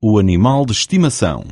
o animal de estimação.